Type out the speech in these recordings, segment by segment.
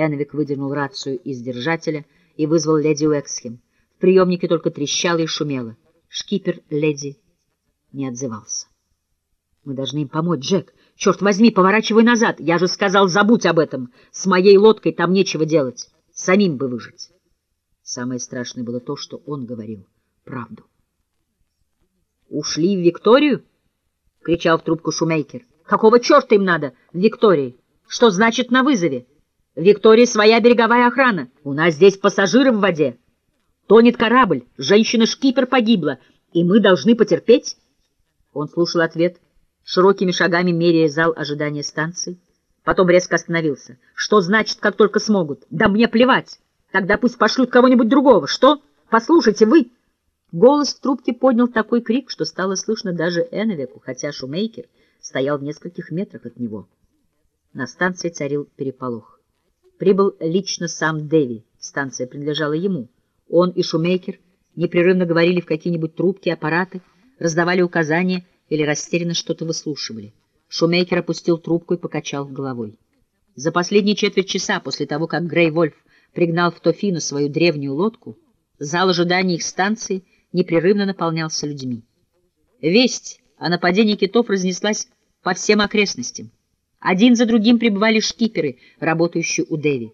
Энвик выдернул рацию из держателя и вызвал леди Уэксхем. В приемнике только трещало и шумело. Шкипер леди не отзывался. «Мы должны им помочь, Джек. Черт возьми, поворачивай назад. Я же сказал, забудь об этом. С моей лодкой там нечего делать. Самим бы выжить». Самое страшное было то, что он говорил правду. «Ушли в Викторию?» — кричал в трубку Шумейкер. «Какого черта им надо в Виктории? Что значит на вызове? Виктории своя береговая охрана. У нас здесь пассажиры в воде. Тонет корабль, женщина-шкипер погибла, и мы должны потерпеть?» Он слушал ответ, широкими шагами меряя зал ожидания станции. Потом резко остановился. «Что значит, как только смогут? Да мне плевать! Тогда пусть пошлют кого-нибудь другого. Что? Послушайте, вы...» Голос в трубке поднял такой крик, что стало слышно даже Эновеку, хотя Шумейкер стоял в нескольких метрах от него. На станции царил переполох. Прибыл лично сам Дэви, станция принадлежала ему. Он и Шумейкер непрерывно говорили в какие-нибудь трубки, аппараты, раздавали указания или растерянно что-то выслушивали. Шумейкер опустил трубку и покачал головой. За последние четверть часа после того, как Грей Вольф пригнал в Тофину свою древнюю лодку, зал ожидания их станции непрерывно наполнялся людьми. Весть о нападении китов разнеслась по всем окрестностям. Один за другим прибывали шкиперы, работающие у Деви.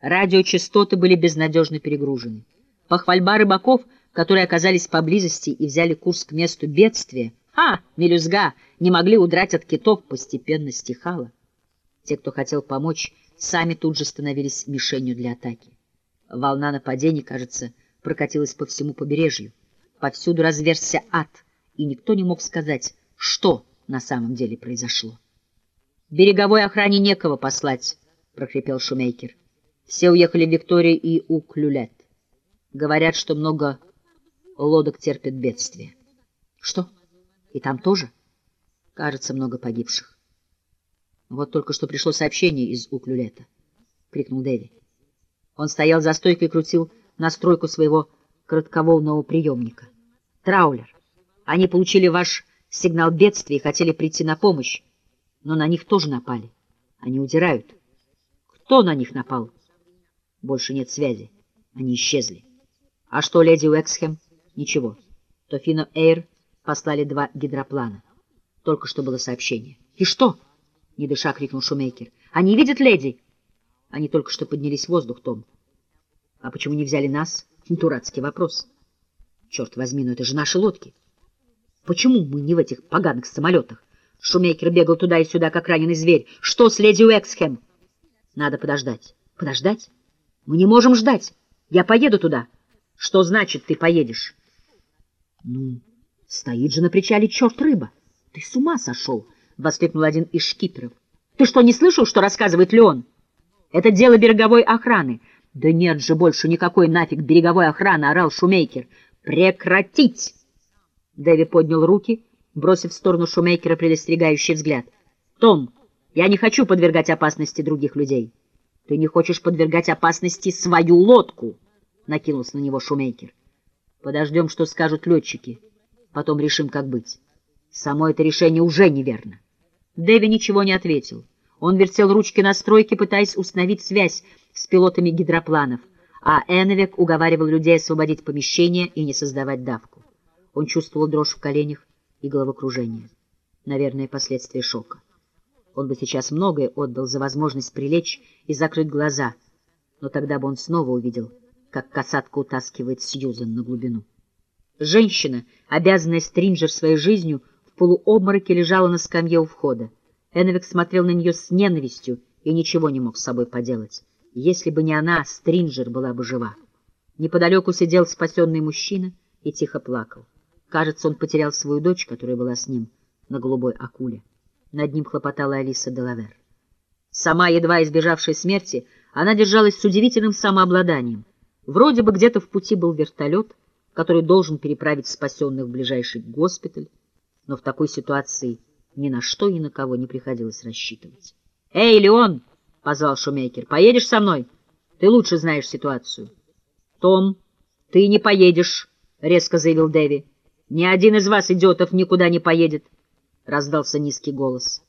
Радиочастоты были безнадежно перегружены. Похвальба рыбаков, которые оказались поблизости и взяли курс к месту бедствия, а, мелюзга, не могли удрать от китов, постепенно стихала. Те, кто хотел помочь, сами тут же становились мишенью для атаки. Волна нападений, кажется, прокатилась по всему побережью. Повсюду разверзся ад, и никто не мог сказать, что на самом деле произошло. «Береговой охране некого послать», — прохрипел Шумейкер. «Все уехали в Викторию и Уклюлет. Говорят, что много лодок терпит бедствие». «Что? И там тоже?» «Кажется, много погибших». «Вот только что пришло сообщение из Уклюлета», — крикнул Дэви. Он стоял за стойкой и крутил настройку своего коротковолного приемника. «Траулер, они получили ваш сигнал бедствия и хотели прийти на помощь, но на них тоже напали. Они удирают. Кто на них напал? Больше нет связи. Они исчезли. А что, леди Уэксхэм? Ничего. Тофино Эйр послали два гидроплана. Только что было сообщение. И что? Не дыша, крикнул Шумейкер. Они видят леди? Они только что поднялись в воздух, Том. А почему не взяли нас? Дурацкий вопрос. Черт возьми, но это же наши лодки. Почему мы не в этих поганых самолетах? Шумейкер бегал туда и сюда, как раненый зверь. Что с леди Уэксхэм? Надо подождать. Подождать? Мы не можем ждать. Я поеду туда. Что значит, ты поедешь? Ну, стоит же на причале черт рыба. Ты с ума сошел? — воскликнул один из шкиперов. Ты что, не слышал, что рассказывает Леон? Это дело береговой охраны. Да нет же больше никакой нафиг береговой охраны, орал Шумейкер. Прекратить! Дэви поднял руки, бросив в сторону Шумейкера предостерегающий взгляд. «Том, я не хочу подвергать опасности других людей». «Ты не хочешь подвергать опасности свою лодку?» — накинулся на него Шумейкер. «Подождем, что скажут летчики. Потом решим, как быть. Само это решение уже неверно». Дэви ничего не ответил. Он вертел ручки настройки, пытаясь установить связь с пилотами гидропланов, а Эновик уговаривал людей освободить помещение и не создавать давку. Он чувствовал дрожь в коленях и головокружение. Наверное, последствия шока. Он бы сейчас многое отдал за возможность прилечь и закрыть глаза, но тогда бы он снова увидел, как касатка утаскивает Сьюзен на глубину. Женщина, обязанная Стринджер своей жизнью, в полуобмороке лежала на скамье у входа. Эновик смотрел на нее с ненавистью и ничего не мог с собой поделать. Если бы не она, Стринджер была бы жива. Неподалеку сидел спасенный мужчина и тихо плакал. Кажется, он потерял свою дочь, которая была с ним на голубой акуле. Над ним хлопотала Алиса Делавер. Сама, едва избежавшая смерти, она держалась с удивительным самообладанием. Вроде бы где-то в пути был вертолет, который должен переправить спасенных в ближайший госпиталь, но в такой ситуации ни на что и на кого не приходилось рассчитывать. «Эй, Леон!» — позвал Шумейкер. «Поедешь со мной? Ты лучше знаешь ситуацию». «Том, ты не поедешь», — резко заявил Дэви. Ни один из вас, идиотов, никуда не поедет, — раздался низкий голос.